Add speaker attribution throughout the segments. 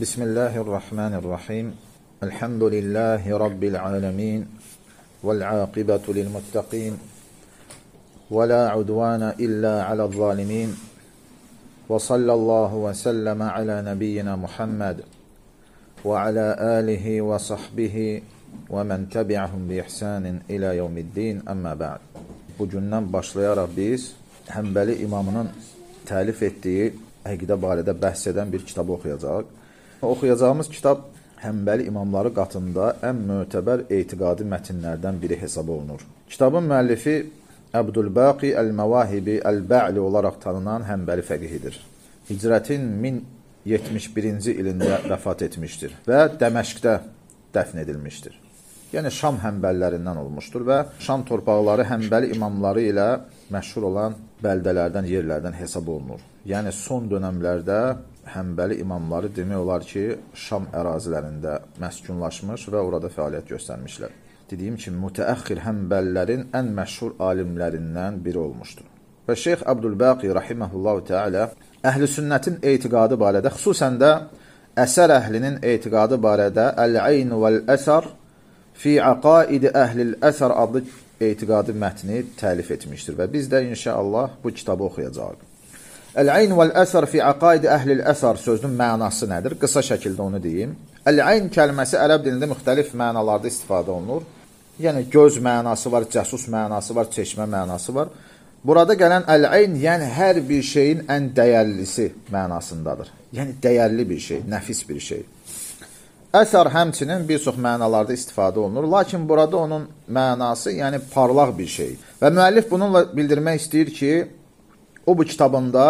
Speaker 1: بسم الله الرحمن الرحيم. الحمد لله رب العالمين والعاقبة للمتقين ولا عدوان إلا على الظالمين. وصلى الله وسلم على نبينا محمد وعلى آله وصحبه ومن تبعهم بإحسان إلى يوم الدين. أما بعد Bugündən başlayaraq biz Həmbəli imamının təlif etdiyi əqidə barədə bəhs edən bir kitabı oxuyacaq. Oxuyacağımız kitab Həmbəli imamları qatında ən mötəbər etiqadi mətnlərdən biri hesab olunur. Kitabın müəllifi Əbdülbaqi Əl-Məvahibi Əl-Bə'li olaraq tanınan Həmbəli fəqihidir. Hicrətin 1071-ci ilində vəfat etmişdir və Dəməşqdə dəfn edilmişdir. Yəni Şam həmbəlilərindən olmuşdur və Şam torpaqları həmbəli imamları ilə məşhur olan bəldələrdən, yerlərdən hesab olunur. Yəni son dövrlərdə həmbəli imamları demək olar ki, Şam ərazilərində məskunlaşmış və orada fəaliyyət göstərmişlər. Dediyim kimi, mütəəxir həmbəlilərin ən məşhur alimlərindən biri olmuşdur. Və Şeyx Abdülbaqi rahimehullahu teala əhl-i sünnətin etiqadı barədə, xüsusən də əsər əhlinin etiqadı barədə Əl-Ayn vəl-Əsər fi aqaid əhlil əsər adlı etiqadi mətni təlif etmişdir və biz də inşallah bu kitabı oxuyacağıq. Əl-ayn vəl-əsər fi aqaid əhlil əsər sözünün mənası nədir? Qısa şəkildə onu deyim. Əl-ayn kəlməsi ərəb dilində müxtəlif mənalarda istifadə olunur. Yəni göz mənası var, cəsus mənası var, çeşmə mənası var. Burada gələn əl-ayn, yəni hər bir şeyin ən dəyərlisi mənasındadır. Yəni dəyərli bir şey, nəfis bir şey. Əsər həmçinin bir çox mənalarda istifadə olunur, lakin burada onun mənası, yəni parlaq bir şey. Və müəllif bununla bildirmək istəyir ki, o bu kitabında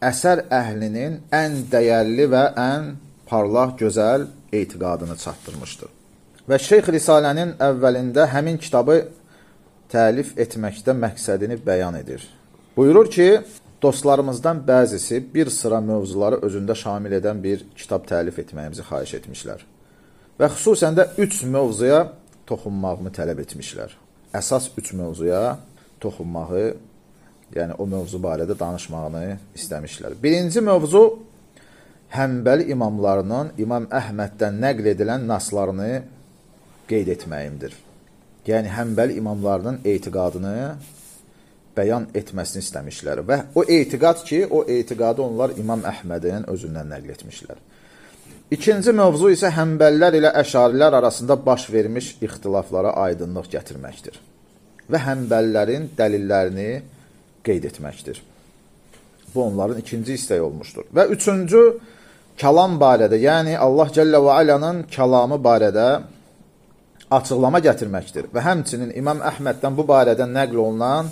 Speaker 1: əsər əhlinin ən dəyərli və ən parlaq, gözəl etiqadını çatdırmışdır. Və Şeyx Risalənin əvvəlində həmin kitabı təlif etməkdə məqsədini bəyan edir. Buyurur ki, dostlarımızdan bəzisi bir sıra mövzuları özündə şamil edən bir kitab təlif etməyimizi xahiş etmişlər. Və xüsusən də üç mövzuya toxunmağımı tələb etmişlər. Əsas üç mövzuya toxunmağı, yəni o mövzu barədə danışmağını istəmişlər. Birinci mövzu Həmbəli imamlarının İmam Əhməddən nəql edilən naslarını qeyd etməyimdir. Yəni Həmbəli imamlarının etiqadını bəyan etməsini istəmişlər və o etiqad ki, o etiqadı onlar İmam Əhmədin özündən nəql etmişlər. İkinci mövzu isə həmbəllər ilə əşarilər arasında baş vermiş ixtilaflara aydınlıq gətirməkdir və həmbəllərin dəlillərini qeyd etməkdir. Bu onların ikinci istəyi olmuşdur. Və üçüncü kəlam barədə, yəni Allah Cəllə və Alanın kəlamı barədə açıqlama gətirməkdir və həmçinin İmam Əhməddən bu barədə nəql olunan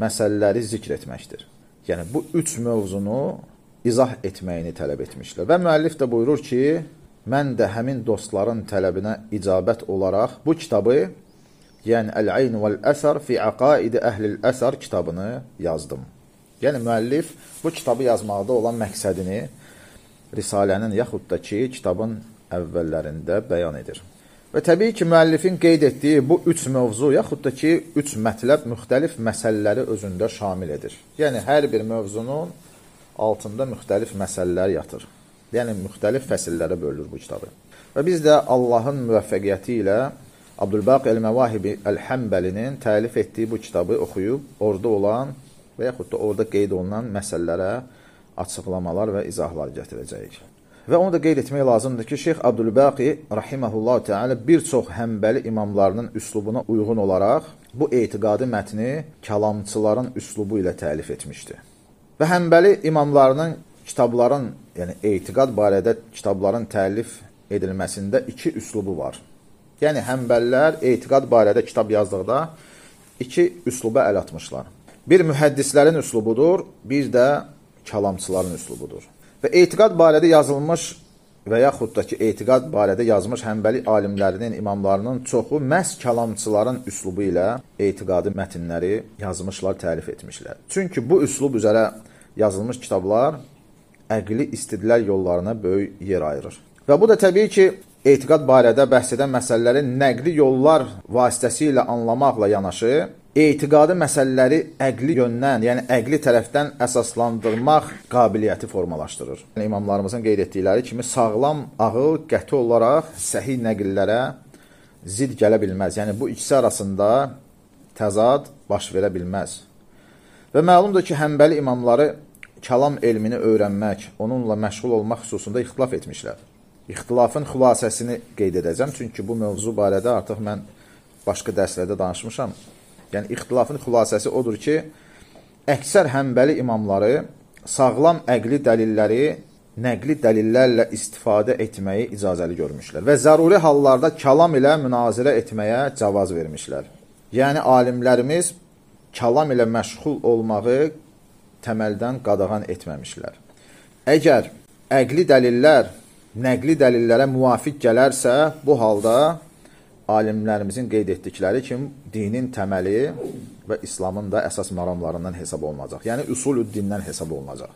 Speaker 1: məsələləri zikr etməkdir. Yəni, bu üç mövzunu izah etməyini tələb etmişlər. Və müəllif də buyurur ki, mən də həmin dostların tələbinə icabət olaraq bu kitabı, yəni Əl-Ayn vəl-Əsər fi əqaidi əhlil əsər kitabını yazdım. Yəni, müəllif bu kitabı yazmaqda olan məqsədini Risalənin yaxud da ki, kitabın əvvəllərində bəyan edir. Və təbii ki, müəllifin qeyd etdiyi bu üç mövzu, yaxud da ki, üç mətləb müxtəlif məsələləri özündə şamil edir. Yəni, hər bir mövzunun altında müxtəlif məsələlər yatır. Yəni, müxtəlif fəsillərə bölünür bu kitabı. Və biz də Allahın müvəffəqiyyəti ilə Abdülbaq Əl-Məvahibi Əl-Həmbəlinin təlif etdiyi bu kitabı oxuyub, orada olan və yaxud da orada qeyd olunan məsələlərə açıqlamalar və izahlar gətirəcəyik. Və onu da qeyd etmək lazımdır ki, Şeyx Abdülbaqi rahimehullah təala bir çox həmbəli imamlarının üslubuna uyğun olaraq bu etiqadi mətni kəlamçıların üslubu ilə təlif etmişdi. Və həmbəli imamlarının kitabların, yəni etiqad barədə kitabların təlif edilməsində iki üslubu var. Yəni həmbəlilər etiqad barədə kitab yazdıqda iki üsluba əl atmışlar. Bir mühəddislərin üslubudur, bir də kəlamçıların üslubudur. Və etiqad barədə yazılmış və yaxud da ki, etiqad barədə yazmış həmbəli alimlərinin, imamlarının çoxu məhz kəlamçıların üslubu ilə etiqadi mətnləri yazmışlar, tərif etmişlər. Çünki bu üslub üzərə yazılmış kitablar əqli istidlal yollarına böyük yer ayırır. Və bu da təbii ki, etiqad barədə bəhs edən məsələləri nəqli yollar vasitəsilə anlamaqla yanaşı, etiqadi məsələləri əqli yöndən, yəni əqli tərəfdən əsaslandırmaq qabiliyyəti formalaşdırır. Yəni, imamlarımızın qeyd etdikləri kimi sağlam ağıl qəti olaraq səhih nəqillərə zid gələ bilməz. Yəni bu ikisi arasında təzad baş verə bilməz. Və məlumdur ki, həmbəli imamları kəlam elmini öyrənmək, onunla məşğul olmaq xüsusunda ixtilaf etmişlər. İxtilafın xülasəsini qeyd edəcəm, çünki bu mövzu barədə artıq mən başqa dərslərdə danışmışam. Yəni, ixtilafın xülasəsi odur ki, əksər həmbəli imamları sağlam əqli dəlilləri nəqli dəlillərlə istifadə etməyi icazəli görmüşlər və zəruri hallarda kəlam ilə münazirə etməyə cavaz vermişlər. Yəni, alimlərimiz kəlam ilə məşğul olmağı təməldən qadağan etməmişlər. Əgər əqli dəlillər nəqli dəlillərə müvafiq gələrsə, bu halda alimlərimizin qeyd etdikləri kimi dinin təməli və İslamın da əsas məramlarından hesab olunacaq. Yəni, usulü dindən hesab olunacaq.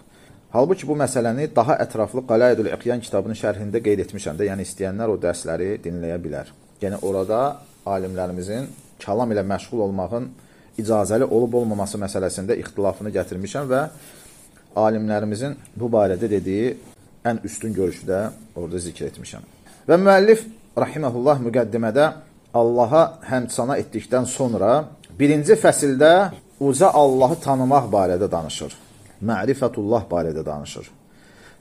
Speaker 1: Halbuki bu məsələni daha ətraflı Qalaidül İqyan kitabının şərhində qeyd etmişəm də, yəni istəyənlər o dərsləri dinləyə bilər. Yəni, orada alimlərimizin kəlam ilə məşğul olmağın icazəli olub-olmaması məsələsində ixtilafını gətirmişəm və alimlərimizin bu barədə dediyi ən üstün görüşü də orada zikr etmişəm. Və müəllif rahimehullah müqəddimədə Allaha həmdsana etdikdən sonra birinci fəsildə uca Allahı tanımaq barədə danışır. Mərifətullah barədə danışır.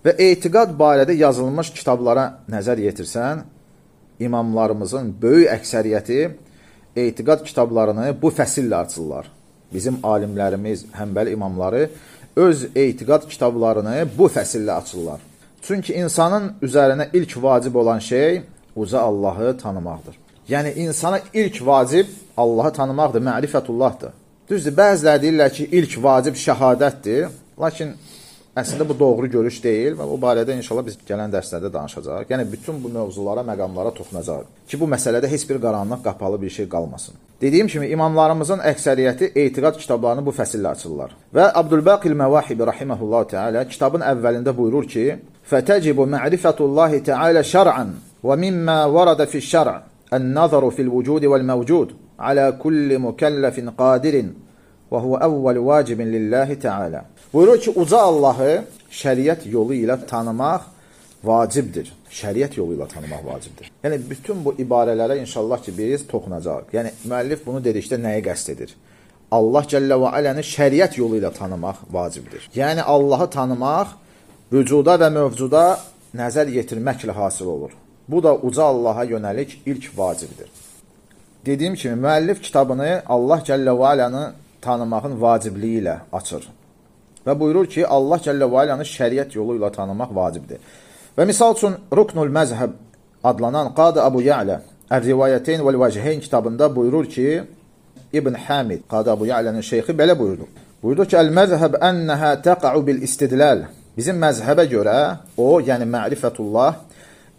Speaker 1: Və etiqad barədə yazılmış kitablara nəzər yetirsən, imamlarımızın böyük əksəriyyəti etiqad kitablarını bu fəsillə açırlar. Bizim alimlərimiz, həmbəli imamları öz etiqad kitablarını bu fəsillə açırlar. Çünki insanın üzərinə ilk vacib olan şey uca Allahı tanımaqdır. Yəni, insana ilk vacib Allahı tanımaqdır, mərifətullahdır. Düzdür, bəziləri deyirlər ki, ilk vacib şəhadətdir, lakin Əslində bu doğru görüş deyil və o barədə inşallah biz gələn dərslərdə danışacağıq. Yəni bütün bu mövzulara, məqamlara toxunacağıq ki, bu məsələdə heç bir qaranlıq, qapalı bir şey qalmasın. Dediyim kimi imamlarımızın əksəriyyəti etiqad kitablarını bu fəsillə açırlar. Və Abdülbaqil Məvahibi rahimehullah təala kitabın əvvəlində buyurur ki: "Fətəcibu ma'rifatullahi təala şər'an və mimma varada fi'ş-şər' an-nazaru fil-vücud vel-mevcud ala kulli mukallafin qadirin və huwa awwal vacibin lillahi təala." Buyurur ki, uca Allahı şəriət yolu ilə tanımaq vacibdir. Şəriət yolu ilə tanımaq vacibdir. Yəni, bütün bu ibarələrə inşallah ki, biz toxunacaq. Yəni, müəllif bunu dedikdə nəyi qəst edir? Allah Cəllə və Aləni şəriət yolu ilə tanımaq vacibdir. Yəni, Allahı tanımaq vücuda və mövcuda nəzər yetirməklə hasil olur. Bu da uca Allaha yönəlik ilk vacibdir. Dediyim kimi, müəllif kitabını Allah Cəllə və Aləni tanımağın vacibliyi ilə açır. Və buyurur ki, Allah Cəllə və Alənin şəriət yolu ilə tanımaq vacibdir. Və misal üçün Ruknul Məzhəb adlanan Qadı Abu Ya'lə Ər-Rivayəteyn vəl-Vəcəheyn kitabında buyurur ki, İbn Hamid, Qadı Abu Ya'lənin şeyxi belə buyurdu. Buyurdu ki, Əl-məzhəb ənəhə təqa'u bil-istidləl. Bizim məzhəbə görə o, yəni mərifətullah,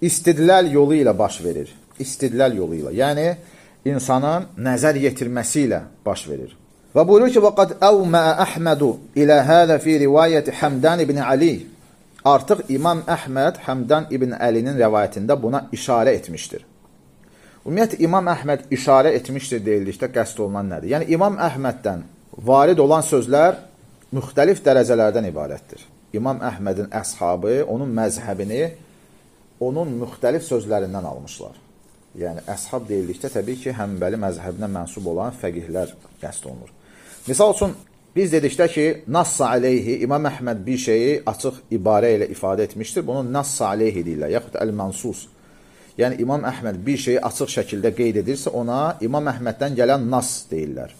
Speaker 1: istidləl yolu ilə baş verir. İstidləl yolu ilə. Yəni, insanın nəzər yetirməsi ilə baş verir. Və buyurur ki, وَقَدْ أَوْمَأَ أَحْمَدُ إِلَى هَذَا فِي رِوَayəti Həmdən ibn Ali. Artıq İmam Əhməd Həmdan ibn Əlinin rəvayətində buna işarə etmişdir. Ümumiyyətlə, İmam Əhməd işarə etmişdir deyildikdə qəst olunan nədir? Yəni, İmam Əhməddən varid olan sözlər müxtəlif dərəcələrdən ibarətdir. İmam Əhmədin əshabı onun məzhəbini onun müxtəlif sözlərindən almışlar. Yəni, əshab deyildikdə təbii ki, həmbəli məzhəbinə mənsub olan fəqihlər qəst olunur. Misal üçün, biz dedikdə ki, Nassa aleyhi, İmam Əhməd bir şeyi açıq ibarə ilə ifadə etmişdir. Bunu Nassa aleyhi deyirlər, yaxud əl-mənsus. Yəni, İmam Əhməd bir şeyi açıq şəkildə qeyd edirsə, ona İmam Əhməddən gələn nas deyirlər.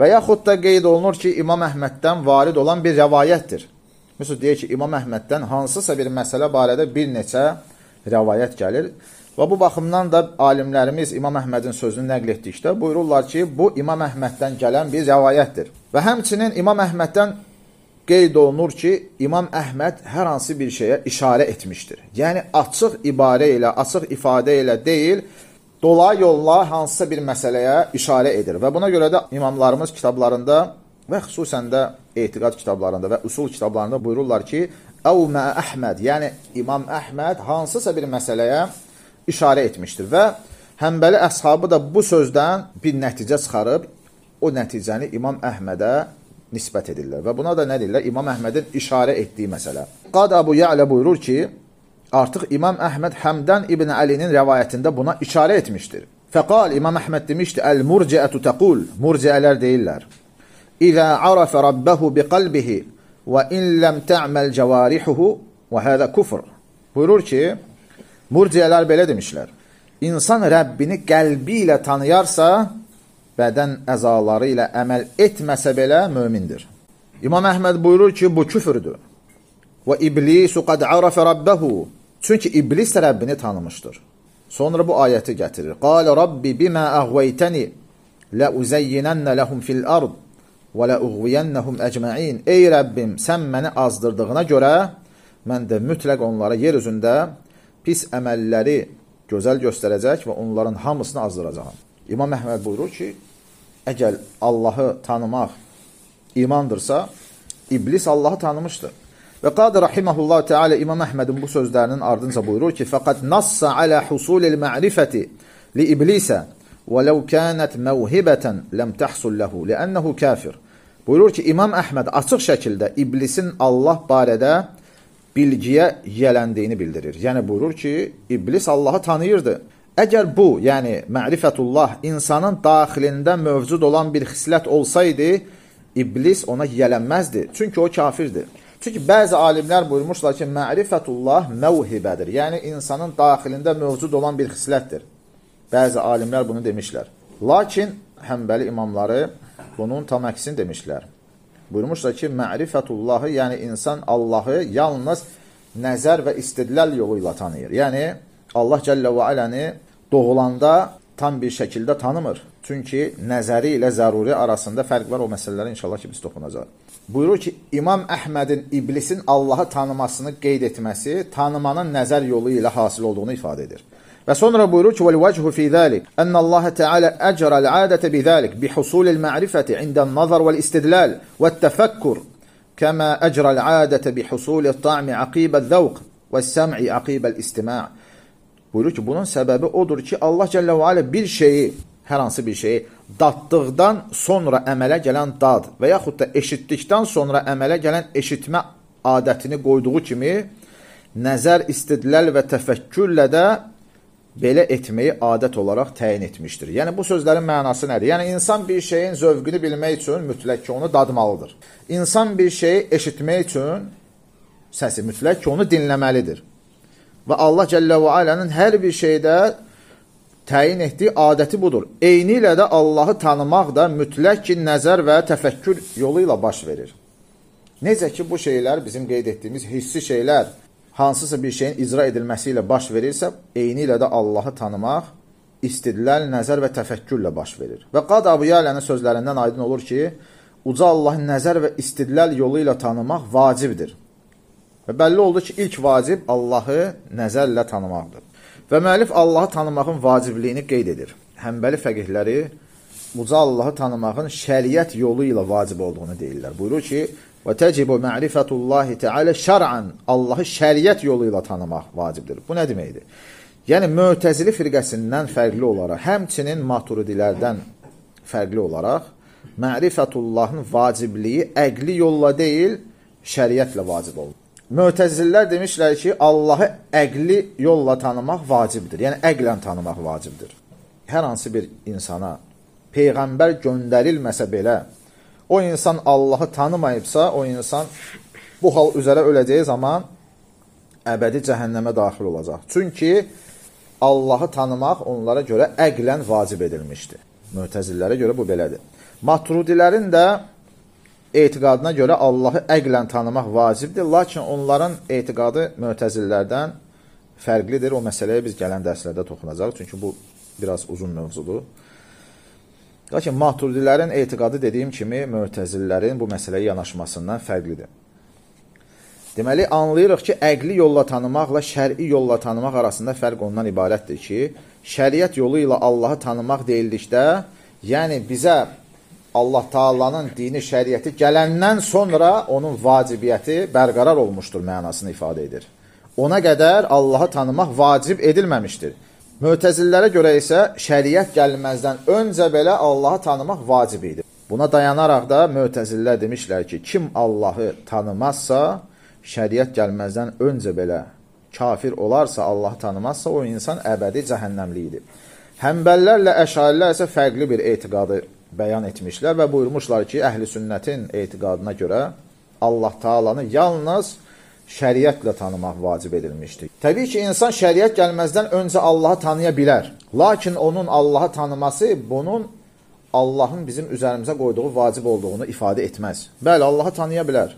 Speaker 1: Və yaxud da qeyd olunur ki, İmam Əhməddən varid olan bir rəvayətdir. Məsələn, deyək ki, İmam Əhməddən hansısa bir məsələ barədə bir neçə rəvayət gəlir. Və bu baxımdan da alimlərimiz İmam Əhmədin sözünü nəql etdikdə buyururlar ki, bu İmam Əhməddən gələn bir rəvayətdir. Və həmçinin İmam Əhməddən qeyd olunur ki, İmam Əhməd hər hansı bir şeyə işarə etmişdir. Yəni, açıq ibarə ilə, açıq ifadə ilə deyil, dola yolla hansısa bir məsələyə işarə edir. Və buna görə də imamlarımız kitablarında və xüsusən də etiqad kitablarında və usul kitablarında buyururlar ki, Əvmə Əhməd, yəni İmam Əhməd hansısa bir məsələyə işarə etmişdir və Həmbəli əshabı da bu sözdən bir nəticə çıxarıb o nəticəni İmam Əhmədə nisbət edirlər və buna da nə deyirlər? İmam Əhmədin işarə etdiyi məsələ. Qad Abu Ya'la buyurur ki, artıq İmam Əhməd Həmdən İbn Əlinin rəvayətində buna işarə etmişdir. Fəqal İmam Əhməd demişdi: "Əl-murci'atu taqul" Murciələr deyirlər: "İza arafa rabbahu biqalbihi və in lam ta'mal cavarihuhu və hada kufr." Buyurur ki, murciələr belə demişlər. İnsan Rəbbini qəlbi ilə tanıyarsa, bədən əzaları ilə əməl etməsə belə mömindir. İmam Əhməd buyurur ki, bu küfürdür. Və iblisu qad arafa rabbahu. Çünki iblis Rəbbini tanımışdır. Sonra bu ayəti gətirir. Qala rabbi bima aghwaytani la uzayyinanna lahum fil ard və la ughwiyannahum ecmaîn. Ey Rəbbim, sən məni azdırdığına görə mən də mütləq onlara yer üzündə pis əməlləri gözəl göstərəcək və onların hamısını azdıracağam. İmam Əhməd buyurur ki, əgər Allahı tanımaq imandırsa, iblis Allahı tanımışdır. Və qad rahimehullah Teala İmam Əhmədin bu sözlərinin ardınca buyurur ki, faqad nassa ala husulil ma'rifati li iblisə law kanat mawhibatan lam tahsul lahu li'annahu kafir. Buyurur ki, İmam Əhməd açıq şəkildə iblisin Allah barədə bilgiyə yələndiyini bildirir. Yəni buyurur ki, iblis Allahı tanıyırdı. Əgər bu, yəni mərifətullah insanın daxilində mövcud olan bir xislət olsaydı, iblis ona yələnməzdi. Çünki o kafirdir. Çünki bəzi alimlər buyurmuşlar ki, mərifətullah məvhibədir. Yəni insanın daxilində mövcud olan bir xislətdir. Bəzi alimlər bunu demişlər. Lakin həmbəli imamları bunun tam əksini demişlər. Buyurmuşlar ki, mərifətullahı, yəni insan Allahı yalnız nəzər və istidləl yolu ilə tanıyır. Yəni, Allah Cəllə və Aləni doğulanda tam bir şəkildə tanımır. Çünki nəzəri ilə zəruri arasında fərq var. O məsələlərə inşallah ki, biz toxunacaq. Buyurur ki, İmam Əhmədin iblisin Allahı tanımasını qeyd etməsi tanımanın nəzər yolu ilə hasil olduğunu ifadə edir. Və sonra buyurur ki, وَالْوَجْهُ فِي ذَلِكَ أَنَّ اللَّهَ تَعَالَى أَجْرَ الْعَادَةَ بِذَلِكَ بِحُصُولِ المعرفة عند النظر والاستدلال والتفكر كما أجرى العادة بحصول الطعم عقيب الذوق والسمع عقيب الاستماع Buyurur ki, bunun səbəbi odur ki, Allah Cəllə və Alə bir şeyi, hər hansı bir şeyi daddıqdan sonra əmələ gələn dad və yaxud da eşitdikdən sonra əmələ gələn eşitmə adətini qoyduğu kimi nəzər, istidləl və təfəkkürlə də belə etməyi adət olaraq təyin etmişdir. Yəni bu sözlərin mənası nədir? Yəni insan bir şeyin zövqünü bilmək üçün mütləq ki, onu dadmalıdır. İnsan bir şeyi eşitmək üçün səsi mütləq ki, onu dinləməlidir. Və Allah Cəllə və Alənin hər bir şeydə təyin etdiyi adəti budur. Eyni ilə də Allahı tanımaq da mütləq ki, nəzər və təfəkkür yolu ilə baş verir. Necə ki, bu şeylər bizim qeyd etdiyimiz hissi şeylər hansısa bir şeyin icra edilməsi ilə baş verirsə, eyni ilə də Allahı tanımaq istidləl, nəzər və təfəkkürlə baş verir. Və Qad Abu Yalənin sözlərindən aydın olur ki, uca Allahın nəzər və istidləl yolu ilə tanımaq vacibdir. Və bəlli oldu ki, ilk vacib Allahı nəzərlə tanımaqdır. Və müəllif Allahı tanımağın vacibliyini qeyd edir. Həmbəli fəqihləri uca Allahı tanımağın şəriət yolu ilə vacib olduğunu deyirlər. Buyurur ki, və təcibü ma'rifətullahi teala şər'an Allahı şəriət yolu ilə tanımaq vacibdir. Bu nə deməkdir? Yəni, mötəzili firqəsindən fərqli olaraq, həmçinin maturidilərdən fərqli olaraq, mərifətullahın vacibliyi əqli yolla deyil, şəriətlə vacib olur. Mötəzillər demişlər ki, Allahı əqli yolla tanımaq vacibdir. Yəni, əqlən tanımaq vacibdir. Hər hansı bir insana Peyğəmbər göndərilməsə belə, o insan Allahı tanımayıbsa, o insan bu hal üzərə öləcəyi zaman əbədi cəhənnəmə daxil olacaq. Çünki Allahı tanımaq onlara görə əqlən vacib edilmişdir. Mötəzillərə görə bu belədir. Matrudilərin də etiqadına görə Allahı əqlən tanımaq vacibdir, lakin onların etiqadı mötəzillərdən fərqlidir. O məsələyə biz gələn dərslərdə toxunacaq, çünki bu biraz uzun mövzudur. Lakin maturidilərin etiqadı dediyim kimi mötəzillərin bu məsələyə yanaşmasından fərqlidir. Deməli, anlayırıq ki, əqli yolla tanımaqla şəri yolla tanımaq arasında fərq ondan ibarətdir ki, şəriət yolu ilə Allahı tanımaq deyildikdə, yəni bizə Allah Taala'nın dini şəriəti gələndən sonra onun vacibiyyəti bərqərar olmuşdur mənasını ifadə edir. Ona qədər Allahı tanımaq vacib edilməmişdir. Mötəzillərə görə isə şəriət gəlməzdən öncə belə Allahı tanımaq vacib idi. Buna dayanaraq da mötəzillər demişlər ki, kim Allahı tanımazsa, şəriət gəlməzdən öncə belə kafir olarsa, Allahı tanımazsa, o insan əbədi cəhənnəmliyidir. Həmbəllərlə əşarilər isə fərqli bir etiqadı bəyan etmişlər və buyurmuşlar ki, əhl-i sünnətin etiqadına görə Allah Taalanı yalnız şəriətlə tanımaq vacib edilmişdir. Təbii ki, insan şəriət gəlməzdən öncə Allahı tanıya bilər. Lakin onun Allahı tanıması bunun Allahın bizim üzərimizə qoyduğu vacib olduğunu ifadə etməz. Bəli, Allahı tanıya bilər.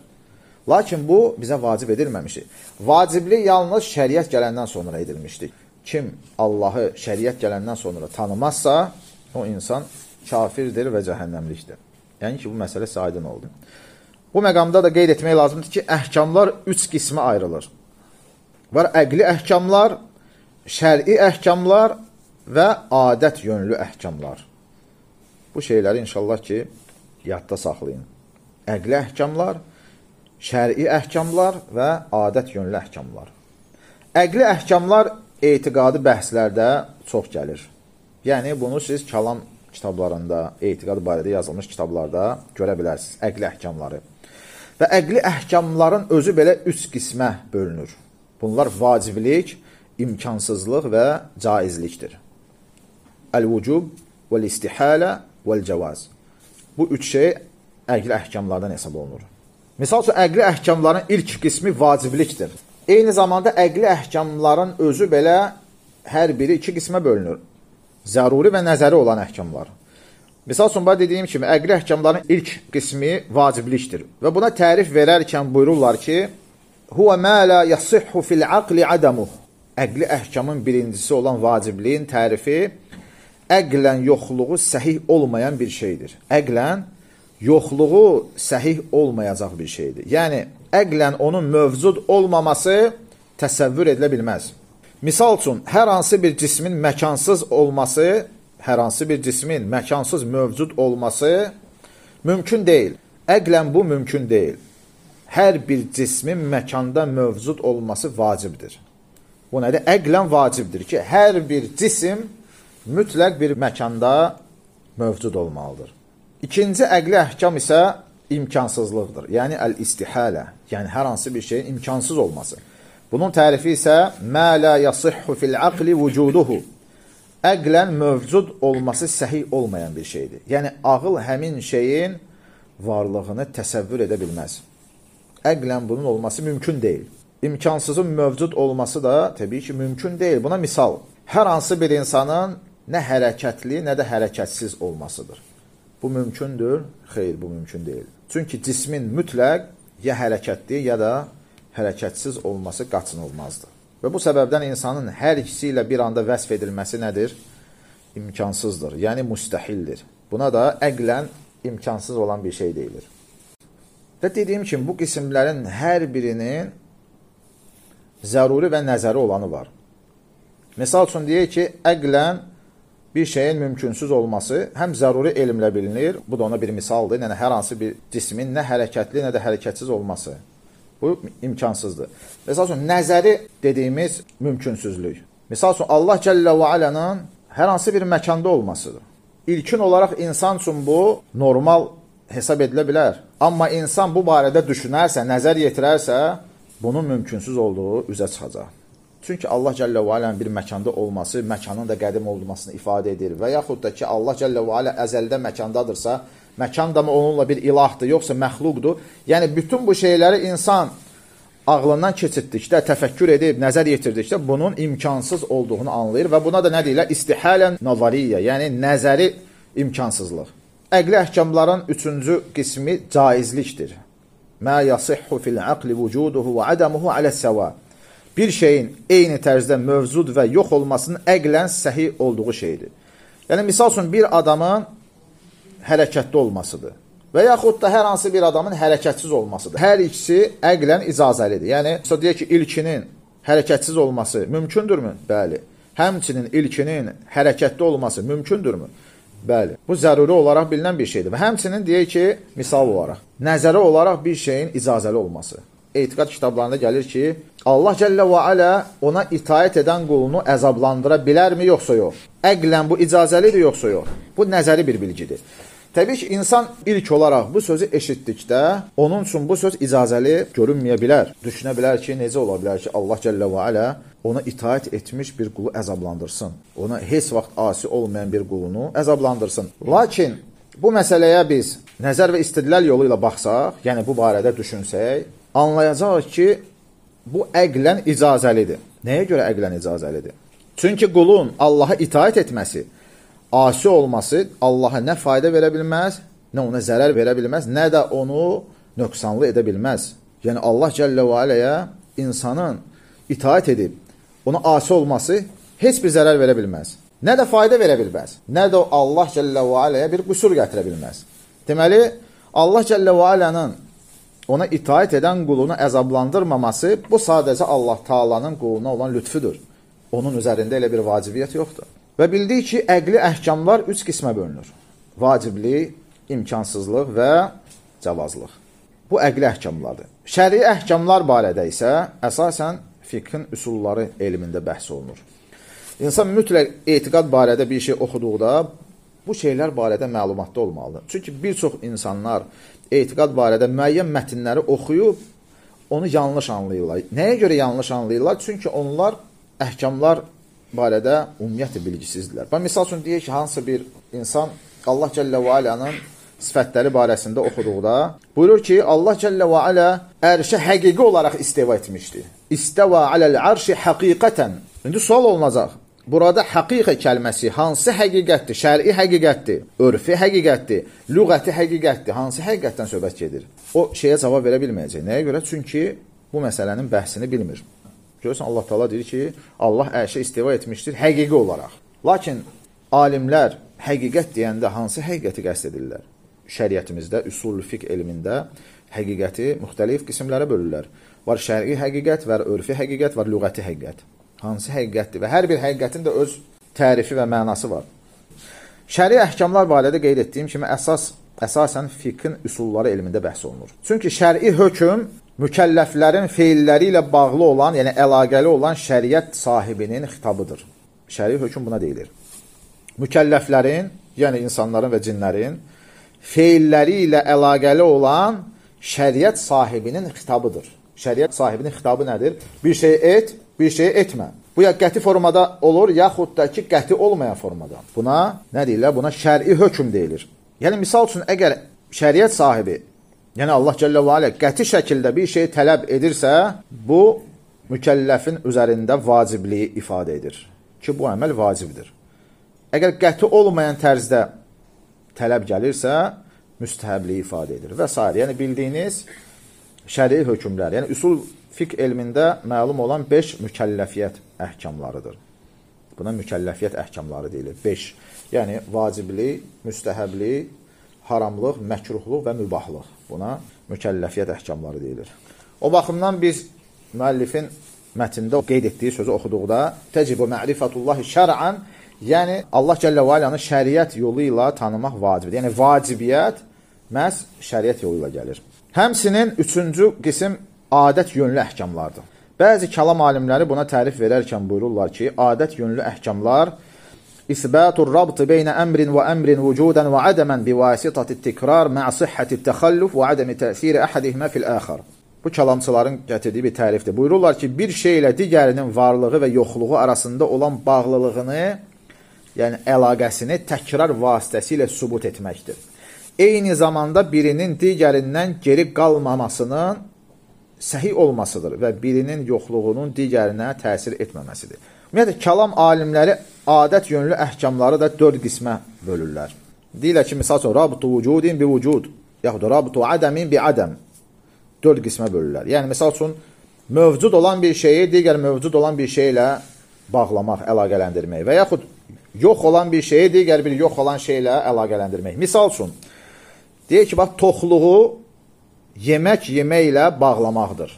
Speaker 1: Lakin bu bizə vacib edilməmişdir. Vacibli yalnız şəriət gələndən sonra edilmişdir. Kim Allahı şəriət gələndən sonra tanımazsa, o insan kafirdir və cəhənnəmlikdir. Yəni ki, bu məsələ aydın oldu. Bu məqamda da qeyd etmək lazımdır ki, əhkamlar üç qismə ayrılır. Var əqli əhkamlar, şər'i əhkamlar və adət yönlü əhkamlar. Bu şeyləri inşallah ki, yadda saxlayın. Əqli əhkamlar, şər'i əhkamlar və adət yönlü əhkamlar. Əqli əhkamlar etiqadi bəhslərdə çox gəlir. Yəni, bunu siz kalam kitablarında, etiqad barədə yazılmış kitablarda görə bilərsiniz, əqli əhkamları. Və əqli əhkamların özü belə üç qismə bölünür. Bunlar vaciblik, imkansızlıq və caizlikdir. Əl-vücub, vəl-istihalə, vəl-cəvaz. Bu üç şey əqli əhkamlardan hesab olunur. Misal üçün, əqli əhkamların ilk qismi vaciblikdir. Eyni zamanda əqli əhkamların özü belə hər biri iki qismə bölünür zəruri və nəzəri olan əhkamlar. Misal üçün, dediyim kimi, əqli əhkamların ilk qismi vaciblikdir. Və buna tərif verərkən buyururlar ki, Huvə mə la yasihhu fil aqli adamuh. Əqli əhkamın birincisi olan vacibliyin tərifi əqlən yoxluğu səhih olmayan bir şeydir. Əqlən yoxluğu səhih olmayacaq bir şeydir. Yəni, əqlən onun mövcud olmaması təsəvvür edilə bilməz. Misal üçün, hər hansı bir cismin məkansız olması, hər hansı bir cismin məkansız mövcud olması mümkün deyil. Əqlən bu mümkün deyil. Hər bir cismin məkanda mövcud olması vacibdir. Bu nədir? Əqlən vacibdir ki, hər bir cisim mütləq bir məkanda mövcud olmalıdır. İkinci əqli əhkam isə imkansızlıqdır. Yəni, əl-istihalə. Yəni, hər hansı bir şeyin imkansız olması. Bunun tərifi isə mə la yasihhu fil aqli vücuduhu. Əqlən mövcud olması səhih olmayan bir şeydir. Yəni ağıl həmin şeyin varlığını təsəvvür edə bilməz. Əqlən bunun olması mümkün deyil. İmkansızın mövcud olması da təbii ki, mümkün deyil. Buna misal, hər hansı bir insanın nə hərəkətli, nə də hərəkətsiz olmasıdır. Bu mümkündür? Xeyr, bu mümkün deyil. Çünki cismin mütləq ya hərəkətli, ya da hərəkətsiz olması qaçınılmazdır. Və bu səbəbdən insanın hər ikisi ilə bir anda vəsf edilməsi nədir? İmkansızdır, yəni müstəhildir. Buna da əqlən imkansız olan bir şey deyilir. Və dediyim kimi, bu qismlərin hər birinin zəruri və nəzəri olanı var. Misal üçün deyək ki, əqlən bir şeyin mümkünsüz olması həm zəruri elmlə bilinir, bu da ona bir misaldır, yəni hər hansı bir cismin nə hərəkətli, nə də hərəkətsiz olması. Bu imkansızdır. Məsəl üçün, nəzəri dediyimiz mümkünsüzlük. Məsəl üçün, Allah Cəllə və Alənin hər hansı bir məkanda olmasıdır. İlkin olaraq insan üçün bu normal hesab edilə bilər. Amma insan bu barədə düşünərsə, nəzər yetirərsə, bunun mümkünsüz olduğu üzə çıxacaq. Çünki Allah Cəllə və Alənin bir məkanda olması, məkanın da qədim olmasını ifadə edir və yaxud da ki, Allah Cəllə və Alə əzəldə məkandadırsa, Məkan da mı onunla bir ilahdır, yoxsa məxluqdur? Yəni, bütün bu şeyləri insan ağlından keçirdikdə, təfəkkür edib, nəzər yetirdikdə bunun imkansız olduğunu anlayır və buna da nə deyirlər? İstihələn nazariyyə, yəni nəzəri imkansızlıq. Əqli əhkamların üçüncü qismi caizlikdir. Mə yasihhu fil aqli vücuduhu və adamuhu aləs-səva. Bir şeyin eyni tərzdə mövcud və yox olmasının əqlən səhi olduğu şeydir. Yəni, misal üçün, bir adamın hərəkətli olmasıdır. Və yaxud da hər hansı bir adamın hərəkətsiz olmasıdır. Hər ikisi əqlən icazəlidir. Yəni, deyək ki, ilkinin hərəkətsiz olması mümkündürmü? Bəli. Həmçinin ilkinin hərəkətli olması mümkündürmü? Bəli. Bu zəruri olaraq bilinən bir şeydir. Və həmçinin deyək ki, misal olaraq, nəzəri olaraq bir şeyin icazəli olması. etiqad kitablarında gəlir ki, Allah Cəllə və Alə ona itaət edən qulunu əzablandıra bilərmi, yoxsa yox? Əqlən bu icazəlidir, yoxsa yox? Bu nəzəri bir bilgidir. Təbii ki, insan ilk olaraq bu sözü eşitdikdə, onun üçün bu söz icazəli görünməyə bilər. Düşünə bilər ki, necə ola bilər ki, Allah Cəllə və Alə ona itaət etmiş bir qulu əzablandırsın. Ona heç vaxt asi olmayan bir qulunu əzablandırsın. Lakin bu məsələyə biz nəzər və istidlal yolu ilə baxsaq, yəni bu barədə düşünsək, anlayacağıq ki, bu əqlən icazəlidir. Nəyə görə əqlən icazəlidir? Çünki qulun Allaha itaət etməsi, asi olması Allaha nə fayda verə bilməz, nə ona zərər verə bilməz, nə də onu nöqsanlı edə bilməz. Yəni Allah Cəllə və Aləyə insanın itaət edib ona asi olması heç bir zərər verə bilməz. Nə də fayda verə bilməz, nə də Allah Cəllə və Aləyə bir qüsur gətirə bilməz. Deməli, Allah Cəllə və Alənin ona itaət edən qulunu əzablandırmaması bu sadəcə Allah Taalanın quluna olan lütfüdür. Onun üzərində elə bir vacibiyyət yoxdur. Və bildik ki, əqli əhkamlar üç qismə bölünür. Vaciblik, imkansızlıq və cavazlıq. Bu əqli əhkamlardır. Şəri əhkamlar barədə isə əsasən fiqhin üsulları elmində bəhs olunur. İnsan mütləq etiqad barədə bir şey oxuduqda bu şeylər barədə məlumatda olmalıdır. Çünki bir çox insanlar etiqad barədə müəyyən mətnləri oxuyub onu yanlış anlayırlar. Nəyə görə yanlış anlayırlar? Çünki onlar əhkamlar barədə ümumiyyətlə bilgisizdirlər. Bax misal üçün deyək ki, hansı bir insan Allah Cəllə və Alanın sifətləri barəsində oxuduqda buyurur ki, Allah Cəllə və Ala ərşə həqiqi olaraq istiva etmişdi. İstəva aləl arşi həqiqətən. İndi sual olunacaq. Burada həqiqə kəlməsi hansı həqiqətdir? Şər'i həqiqətdir, örfi həqiqətdir, lüğəti həqiqətdir. Hansı həqiqətdən söhbət gedir? O şeyə cavab verə bilməyəcək. Nəyə görə? Çünki bu məsələnin bəhsini bilmir. Görürsən Allah Taala deyir ki, Allah ərşə istiva etmişdir həqiqi olaraq. Lakin alimlər həqiqət deyəndə hansı həqiqəti qəsd edirlər? Şəriətimizdə, üsul fiqh elmində həqiqəti müxtəlif qismlərə bölürlər. Var şər'i həqiqət, var örfi həqiqət, var lüğəti həqiqət hansı həqiqətdir və hər bir həqiqətin də öz tərifi və mənası var. Şəri əhkamlar barədə qeyd etdiyim kimi əsas əsasən fiqhin üsulları elmində bəhs olunur. Çünki şəri hökm mükəlləflərin feilləri ilə bağlı olan, yəni əlaqəli olan şəriət sahibinin xitabıdır. Şəri hökm buna deyilir. Mükəlləflərin, yəni insanların və cinlərin feilləri ilə əlaqəli olan şəriət sahibinin xitabıdır. Şəriət sahibinin xitabı nədir? Bir şey et, bir şey etmə. Bu ya qəti formada olur, yaxud da ki, qəti olmayan formada. Buna nə deyirlər? Buna şəri hökm deyilir. Yəni, misal üçün, əgər şəriət sahibi, yəni Allah Cəllə və Alə qəti şəkildə bir şey tələb edirsə, bu mükəlləfin üzərində vacibliyi ifadə edir ki, bu əməl vacibdir. Əgər qəti olmayan tərzdə tələb gəlirsə, müstəhəbliyi ifadə edir və s. Yəni, bildiyiniz şəri hökmlər, yəni üsul fiqh elmində məlum olan 5 mükəlləfiyyət əhkamlarıdır. Buna mükəlləfiyyət əhkamları deyilir. 5. Yəni vaciblik, müstəhəblik, haramlıq, məkruhluq və mübahlıq. Buna mükəlləfiyyət əhkamları deyilir. O baxımdan biz müəllifin mətndə qeyd etdiyi sözü oxuduqda təcib ma'rifatullahi şər'an, yəni Allah Cəllə və Alanı şəriət yolu ilə tanımaq vacibdir. Yəni vacibiyyət məhz şəriət yolu ilə gəlir. Həmsinin üçüncü qism adət yönlü əhkamlardır. Bəzi kəlam alimləri buna tərif verərkən buyururlar ki, adət yönlü əhkamlar İsbatur rabt beynə əmrin və əmrin vücudan və ədəmən bivasitati tikrar mə'a sihhati təxalluf və ədəmi təsiri əhədihmə fil əxar. Bu kəlamçıların gətirdiyi bir tərifdir. Buyururlar ki, bir şey ilə digərinin varlığı və yoxluğu arasında olan bağlılığını, yəni əlaqəsini təkrar vasitəsilə sübut etməkdir. Eyni zamanda birinin digərindən geri qalmamasının səhi olmasıdır və birinin yoxluğunun digərinə təsir etməməsidir. Ümumiyyətlə, kəlam alimləri adət yönlü əhkamları da dörd qismə bölürlər. Deyirlər ki, misal üçün, rabtu vücudin bi vücud, yaxud da rabtu adəmin bi adəm. Dörd qismə bölürlər. Yəni, misal üçün, mövcud olan bir şeyi digər mövcud olan bir şeylə bağlamaq, əlaqələndirmək və yaxud yox olan bir şeyi digər bir yox olan şeylə əlaqələndirmək. Misal üçün, deyək ki, bax, toxluğu yemək yemək ilə bağlamaqdır.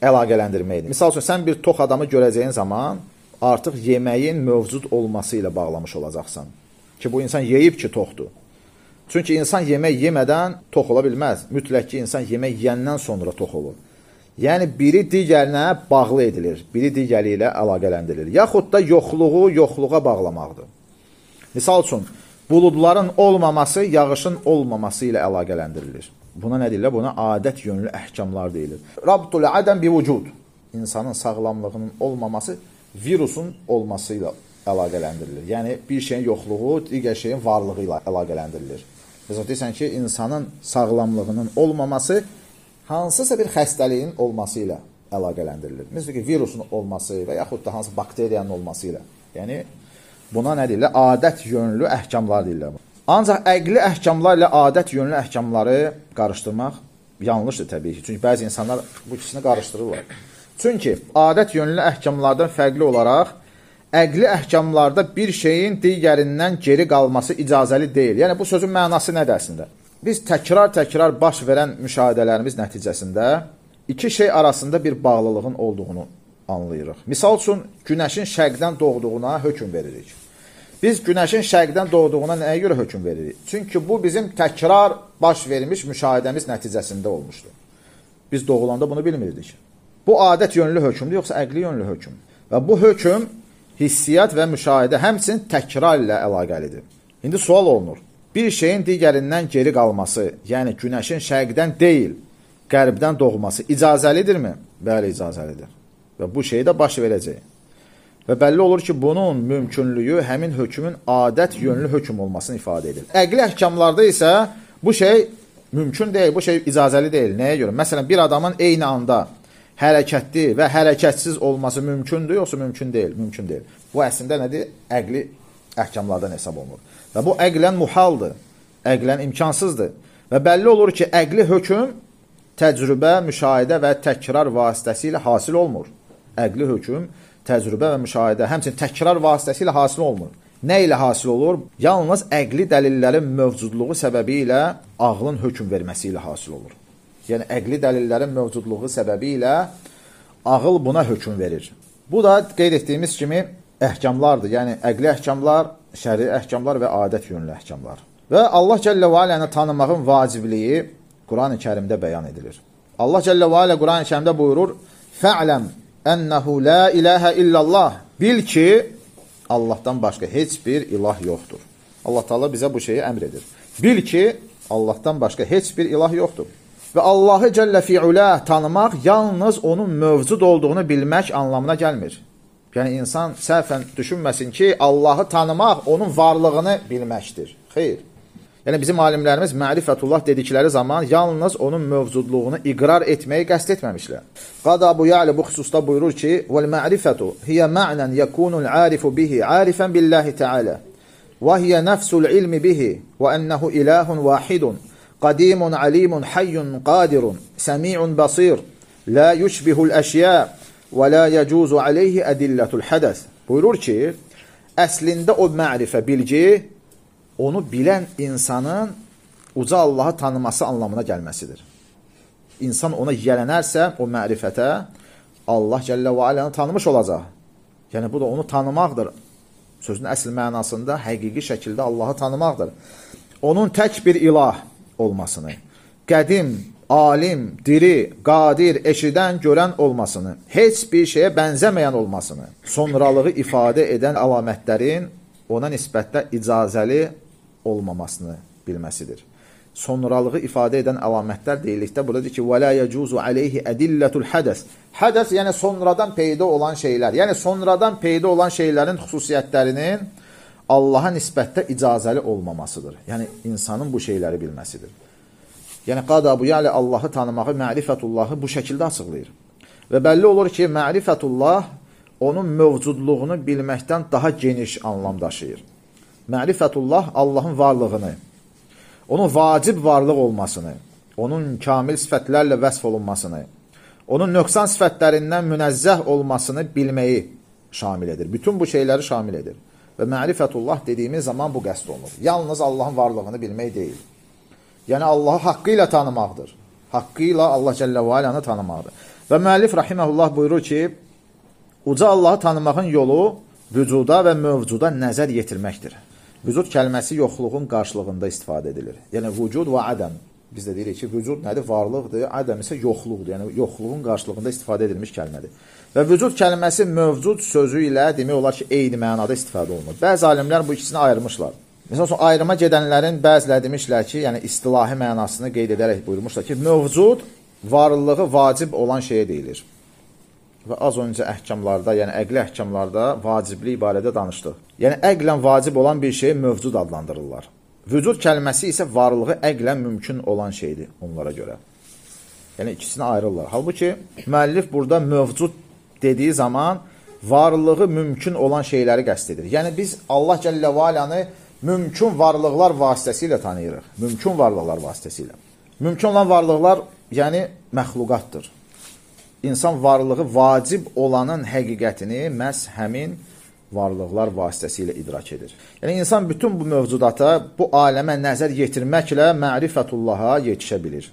Speaker 1: Əlaqələndirməkdir. Misal üçün, sən bir tox adamı görəcəyin zaman artıq yeməyin mövcud olması ilə bağlamış olacaqsan. Ki, bu insan yeyib ki, toxdur. Çünki insan yemək yemədən tox ola bilməz. Mütləq ki, insan yemək yeyəndən sonra tox olur. Yəni biri digərinə bağlı edilir, biri digəri ilə əlaqələndirilir. Yaxud da yoxluğu yoxluğa bağlamaqdır. Misal üçün, buludların olmaması yağışın olmaması ilə əlaqələndirilir. Buna nə deyirlər? Buna adət yönlü əhkamlar deyilir. Rabtul adəm bi vücud. İnsanın sağlamlığının olmaması virusun olması ilə əlaqələndirilir. Yəni bir şeyin yoxluğu digər şeyin varlığı ilə əlaqələndirilir. Məsələn deyirsən ki, insanın sağlamlığının olmaması hansısa bir xəstəliyin olması ilə əlaqələndirilir. Məsələn ki, virusun olması və yaxud da hansı bakteriyanın olması ilə. Yəni buna nə deyirlər? Adət yönlü əhkamlar deyirlər. Ancaq əqli əhkamlar ilə adət yönlü əhkamları qarışdırmaq yanlışdır təbii ki. Çünki bəzi insanlar bu ikisini qarışdırırlar. Çünki adət yönlü əhkamlardan fərqli olaraq əqli əhkamlarda bir şeyin digərindən geri qalması icazəli deyil. Yəni bu sözün mənası nədir əslində? Biz təkrar-təkrar baş verən müşahidələrimiz nəticəsində iki şey arasında bir bağlılığın olduğunu anlayırıq. Misal üçün, günəşin şərqdən doğduğuna hökm veririk. Biz günəşin şərqdən doğduğuna nəyə görə hökm veririk? Çünki bu bizim təkrar baş vermiş müşahidəmiz nəticəsində olmuşdur. Biz doğulanda bunu bilmirdik. Bu adət yönlü hökmdür, yoxsa əqli yönlü hökm? Və bu hökm hissiyyat və müşahidə həmçinin təkrar ilə əlaqəlidir. İndi sual olunur. Bir şeyin digərindən geri qalması, yəni günəşin şərqdən deyil, qərbdən doğması icazəlidirmi? Bəli, icazəlidir. Və bu şey də baş verəcək. Və bəlli olur ki, bunun mümkünlüyü həmin hökmün adət yönlü hökm olmasını ifadə edir. Əqli əhkamlarda isə bu şey mümkün deyil, bu şey icazəli deyil. Nəyə görə? Məsələn, bir adamın eyni anda hərəkətli və hərəkətsiz olması mümkündür, yoxsa mümkün deyil? Mümkün deyil. Bu əslində nədir? Əqli əhkamlardan hesab olunur. Və bu əqlən muhaldır, əqlən imkansızdır. Və bəlli olur ki, əqli hökm təcrübə, müşahidə və təkrar vasitəsilə hasil olmur. Əqli hökm təcrübə və müşahidə, həmçinin təkrar vasitəsilə hasil olmur. Nə ilə hasil olur? Yalnız əqli dəlillərin mövcudluğu səbəbi ilə ağlın hökm verməsi ilə hasil olur yəni əqli dəlillərin mövcudluğu səbəbi ilə ağıl buna hökm verir. Bu da qeyd etdiyimiz kimi əhkamlardır. Yəni əqli əhkamlar, şəri əhkamlar və adət yönlü əhkamlar. Və Allah Cəllə və Aləni tanımağın vacibliyi Quran-ı Kərimdə bəyan edilir. Allah Cəllə və Alə Quran-ı Kərimdə buyurur: "Fə'ləm ennehu la ilahə illallah." Bil ki, Allahdan başqa heç bir ilah yoxdur. Allah Taala bizə bu şeyi əmr edir. Bil ki, Allahdan başqa heç bir ilah yoxdur. Və Allahı Cəllə fi'ulə tanımaq yalnız onun mövcud olduğunu bilmək anlamına gəlmir. Yəni, insan səhvən düşünməsin ki, Allahı tanımaq onun varlığını bilməkdir. Xeyr. Yəni bizim alimlərimiz mərifətullah dedikləri zaman yalnız onun mövcudluğunu iqrar etməyi qəsd etməmişlər. Qad Abu Ya'li bu xüsusda buyurur ki: "Vel ma'rifatu hiya ma'nan yakunul arifu bihi arifan billahi ta'ala ve hiya nafsul ilmi bihi ve ennehu ilahun vahidun qadimun alimun hayyun qadirun semi'un basir la yushbihul ashya ve la yecuzu alayhi adillatul hadas." Buyurur ki, əslində o mərifə bilgi onu bilən insanın uca Allahı tanıması anlamına gəlməsidir. İnsan ona yiyələnərsə o mərifətə Allah Cəllə və Aləni tanımış olacaq. Yəni bu da onu tanımaqdır. Sözün əsl mənasında həqiqi şəkildə Allahı tanımaqdır. Onun tək bir ilah, olmasını, qədim, alim, diri, qadir, eşidən, görən olmasını, heç bir şeyə bənzəməyən olmasını, sonralığı ifadə edən əlamətlərin ona nisbətdə icazəli olmamasını bilməsidir. Sonralığı ifadə edən əlamətlər deyildikdə buradadır ki, وَلَا يَجُوزُ عَلَيْهِ اَدِلَّةُ الْحَدَسِ Hədəs, yəni sonradan peyda olan şeylər, yəni sonradan peyda olan şeylərin xüsusiyyətlərinin Allaha nisbətdə icazəli olmamasıdır. Yəni, insanın bu şeyləri bilməsidir. Yəni, qadabu, yəni Allahı tanımağı, mərifətullahı bu şəkildə açıqlayır. Və bəlli olur ki, mərifətullah onun mövcudluğunu bilməkdən daha geniş anlam daşıyır. Mərifətullah Allahın varlığını, onun vacib varlıq olmasını, onun kamil sifətlərlə vəsf olunmasını, onun nöqsan sifətlərindən münəzzəh olmasını bilməyi şamil edir. Bütün bu şeyləri şamil edir. Və mərifətullah dediyimiz zaman bu qəsd olunur. Yalnız Allahın varlığını bilmək deyil. Yəni Allahı haqqı ilə tanımaqdır. Haqqı ilə Allah Cəllə və Aləni tanımaqdır. Və müəllif rahiməhullah buyurur ki, uca Allahı tanımağın yolu vücuda və mövcuda nəzər yetirməkdir. Vücud kəlməsi yoxluğun qarşılığında istifadə edilir. Yəni vücud və ədəm. Biz də deyirik ki, vücud nədir? Varlıqdır, ədəm isə yoxluqdur. Yəni yoxluğun qarşılığında istifadə edilmiş kəlmədir. Və vücud kəlməsi mövcud sözü ilə demək olar ki, eyni mənada istifadə olunur. Bəzi alimlər bu ikisini ayırmışlar. Məsələn, ayrıma gedənlərin bəziləri demişlər ki, yəni istilahi mənasını qeyd edərək buyurmuşlar ki, mövcud varlığı vacib olan şeyə deyilir. Və az öncə əhkamlarda, yəni əqli əhkamlarda vaciblik barədə danışdıq. Yəni əqlən vacib olan bir şeyi mövcud adlandırırlar. Vücud kəlməsi isə varlığı əqlən mümkün olan şeydir onlara görə. Yəni ikisini ayırırlar. Halbuki müəllif burada mövcud dediyi zaman varlığı mümkün olan şeyləri qəsd edir. Yəni biz Allah Cəllə və Alanı mümkün varlıqlar vasitəsilə tanıyırıq. Mümkün varlıqlar vasitəsilə. Mümkün olan varlıqlar yəni məxluqatdır insan varlığı vacib olanın həqiqətini məhz həmin varlıqlar vasitəsilə idrak edir. Yəni insan bütün bu mövcudata, bu aləmə nəzər yetirməklə mərifətullaha yetişə bilir.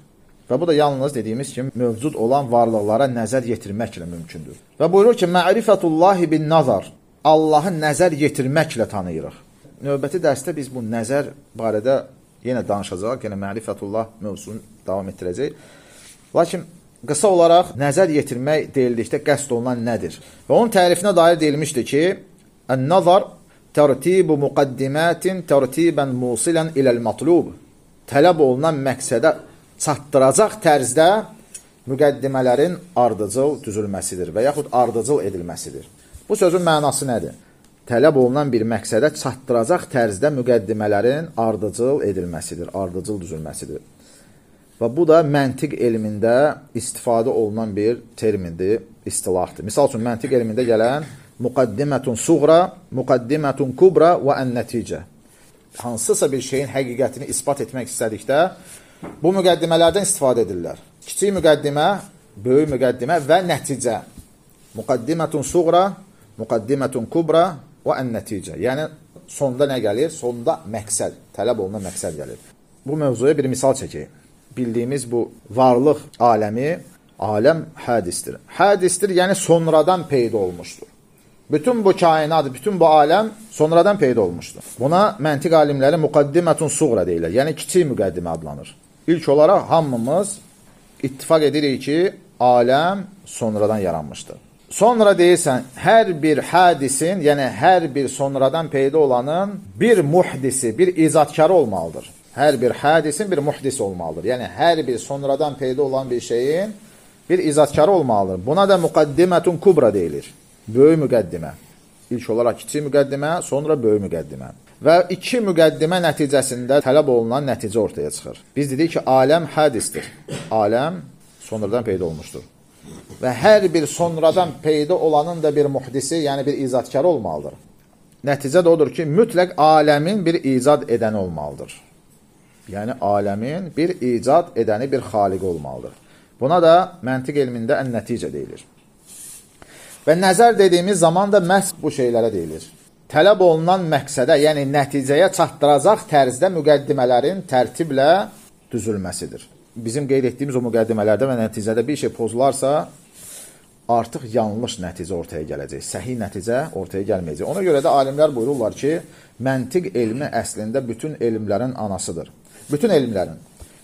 Speaker 1: Və bu da yalnız dediyimiz kimi mövcud olan varlıqlara nəzər yetirməklə mümkündür. Və buyurur ki, mərifətullahi bin nazar. Allahı nəzər yetirməklə tanıyırıq. Növbəti dərsdə biz bu nəzər barədə yenə danışacağıq, yenə mərifətullah mövzusunu davam etdirəcək. Lakin qısa olaraq nəzər yetirmək deyildikdə qəsd olunan nədir? Və onun tərifinə dair deyilmişdir ki, Ən-nazar tərtibu muqaddimatin tərtibən musilən iləl matlub. Tələb olunan məqsədə çatdıracaq tərzdə müqəddimələrin ardıcıl düzülməsidir və yaxud ardıcıl edilməsidir. Bu sözün mənası nədir? Tələb olunan bir məqsədə çatdıracaq tərzdə müqəddimələrin ardıcıl edilməsidir, ardıcıl düzülməsidir. Və bu da məntiq elmində istifadə olunan bir termindir, istilahdır. Misal üçün, məntiq elmində gələn müqaddimətun suğra, müqaddimətun kubra və ən-nəticə. Hansısa bir şeyin həqiqətini ispat etmək istədikdə bu müqəddimələrdən istifadə edirlər. Kiçik müqəddimə, böyük müqəddimə və nəticə. Müqaddimətun suğra, müqaddimətun kubra və ən-nəticə. Yəni, sonda nə gəlir? Sonda məqsəd, tələb olunan məqsəd gəlir. Bu mövzuya bir misal çəkək bildiyimiz bu varlıq aləmi aləm hədistir. Hədistir, yəni sonradan peyda olmuşdur. Bütün bu kainat, bütün bu aləm sonradan peyda olmuşdur. Buna məntiq alimləri muqaddimetun suğra deyirlər. Yəni kiçik müqəddimə adlanır. İlk olaraq hamımız ittifaq edirik ki, aləm sonradan yaranmışdır. Sonra deyirsən, hər bir hədisin, yəni hər bir sonradan peyda olanın bir muhdisi, bir icadkarı olmalıdır hər bir hədisin bir muhdis olmalıdır. Yəni, hər bir sonradan peyda olan bir şeyin bir izadkarı olmalıdır. Buna da müqaddimetun kubra deyilir. Böyük müqəddimə. İlk olaraq kiçik müqəddimə, sonra böyük müqəddimə. Və iki müqəddimə nəticəsində tələb olunan nəticə ortaya çıxır. Biz dedik ki, aləm hədisdir. Aləm sonradan peyda olmuşdur. Və hər bir sonradan peyda olanın da bir muhdisi, yəni bir izadkarı olmalıdır. Nəticə də odur ki, mütləq aləmin bir icad edəni olmalıdır. Yəni, aləmin bir icad edəni bir xaliq olmalıdır. Buna da məntiq elmində ən nəticə deyilir. Və nəzər dediyimiz zaman da məhz bu şeylərə deyilir. Tələb olunan məqsədə, yəni nəticəyə çatdıracaq tərzdə müqəddimələrin tərtiblə düzülməsidir. Bizim qeyd etdiyimiz o müqəddimələrdə və nəticədə bir şey pozularsa, artıq yanlış nəticə ortaya gələcək, səhi nəticə ortaya gəlməyəcək. Ona görə də alimlər buyururlar ki, məntiq elmi əslində bütün elmlərin anasıdır bütün elmlərin,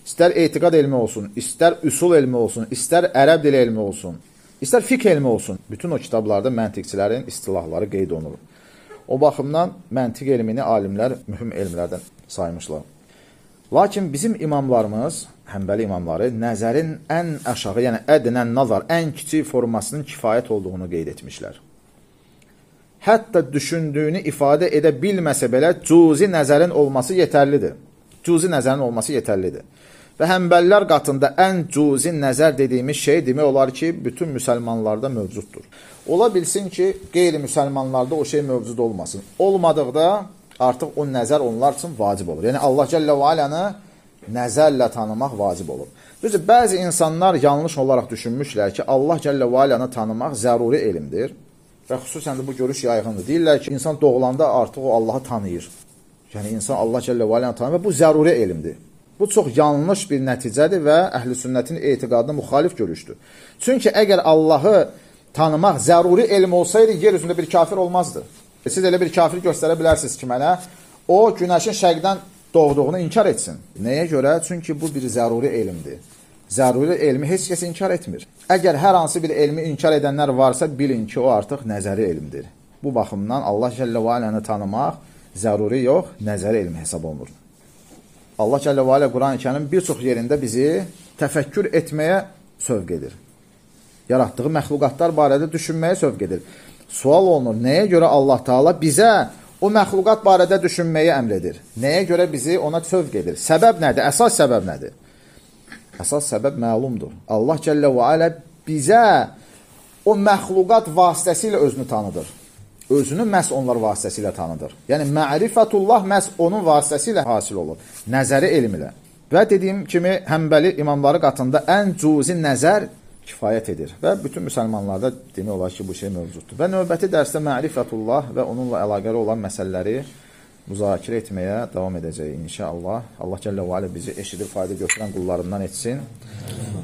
Speaker 1: istər etiqad elmi olsun, istər üsul elmi olsun, istər ərəb dili elmi olsun, istər fiqh elmi olsun, bütün o kitablarda məntiqçilərin istilahları qeyd olunur. O baxımdan məntiq elmini alimlər mühüm elmlərdən saymışlar. Lakin bizim imamlarımız, həmbəli imamları nəzərin ən aşağı, yəni ədnən nazar, ən kiçik formasının kifayət olduğunu qeyd etmişlər. Hətta düşündüyünü ifadə edə bilməsə belə cuzi nəzərin olması yetərlidir cüzi nəzərin olması yetərlidir. Və həmbəllər qatında ən cüzi nəzər dediyimiz şey demək olar ki, bütün müsəlmanlarda mövcuddur. Ola bilsin ki, qeyri-müsəlmanlarda o şey mövcud olmasın. Olmadıqda artıq o nəzər onlar üçün vacib olur. Yəni Allah Cəllə və Aləni nəzərlə tanımaq vacib olur. Düzdür, bəzi insanlar yanlış olaraq düşünmüşlər ki, Allah Cəllə və Aləni tanımaq zəruri elmdir. Və xüsusən də bu görüş yayğındır. Deyirlər ki, insan doğulanda artıq o Allahı tanıyır. Yəni insan Allah Cəllə və Aləyə tanır və bu zəruri elmdir. Bu çox yanlış bir nəticədir və əhl-i sünnətin etiqadına müxalif görüşdür. Çünki əgər Allahı tanımaq zəruri elm olsaydı, yer üzündə bir kafir olmazdı. Siz elə bir kafir göstərə bilərsiniz ki, mənə o günəşin şərqdən doğduğunu inkar etsin. Nəyə görə? Çünki bu bir zəruri elmdir. Zəruri elmi heç kəs inkar etmir. Əgər hər hansı bir elmi inkar edənlər varsa, bilin ki, o artıq nəzəri elmdir. Bu baxımdan Allah Cəllə və Aləni tanımaq zəruri yox, nəzəri elmi hesab olunur. Allah Cəllə və Alə Quran-ı Kərim bir çox yerində bizi təfəkkür etməyə sövq edir. Yaratdığı məxluqatlar barədə düşünməyə sövq edir. Sual olunur, nəyə görə Allah Taala bizə o məxluqat barədə düşünməyi əmr edir? Nəyə görə bizi ona sövq edir? Səbəb nədir? Əsas səbəb nədir? Əsas səbəb məlumdur. Allah Cəllə və Alə bizə o məxluqat vasitəsilə özünü tanıdır. Özünü məhz onlar vasitəsilə tanıdır. Yəni, mərifətullah məhz onun vasitəsilə hasil olur. Nəzəri elm ilə. Və dediyim kimi, həmbəli imamları qatında ən cuzi nəzər kifayət edir. Və bütün müsəlmanlarda demək olar ki, bu şey mövcuddur. Və növbəti dərsdə mərifətullah və onunla əlaqəli olan məsələləri müzakirə etməyə davam edəcəyik inşallah. Allah Cəllə və Alə bizi eşidib fayda götürən qullarından etsin.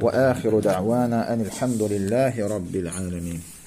Speaker 1: Və əxiru də'vana enilhamdülillahi rabbil alemin.